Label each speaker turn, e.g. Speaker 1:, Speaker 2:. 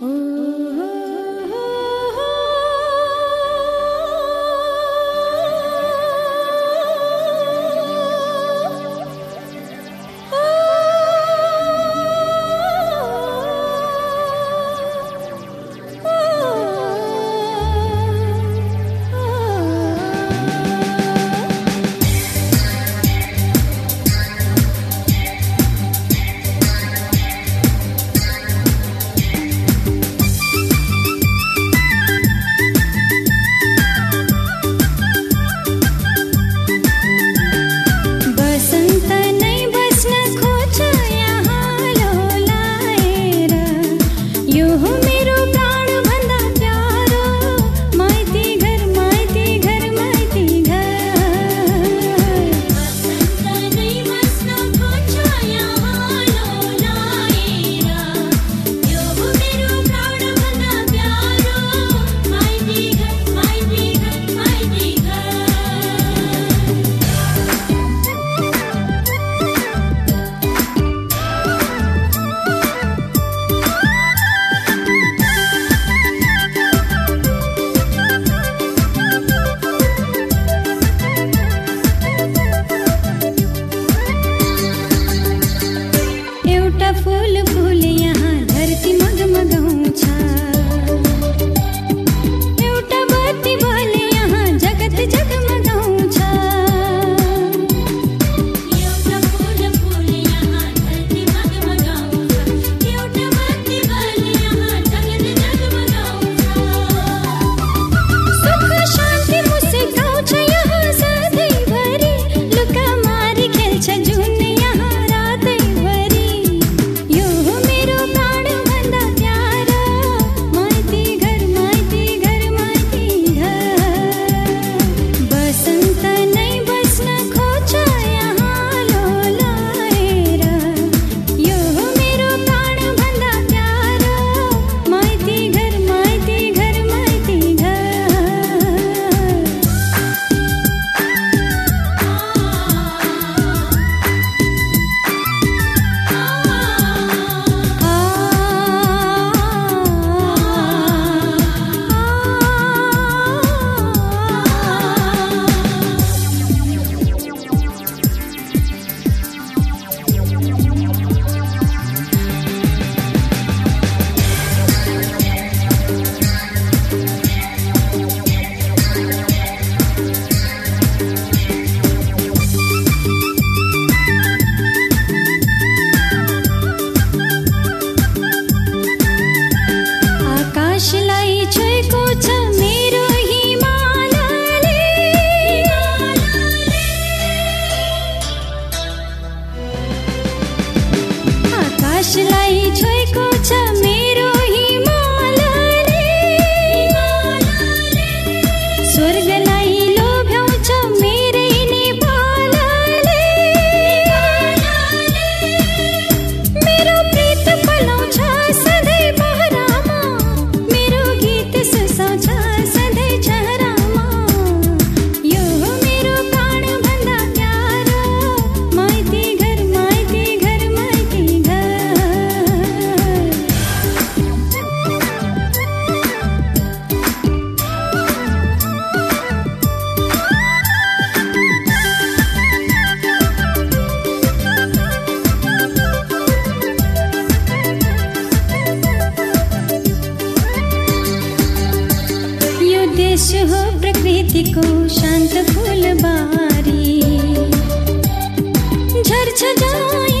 Speaker 1: 嗯。प्रकृतिको शान्त फुलबारी झर्छ जहाँ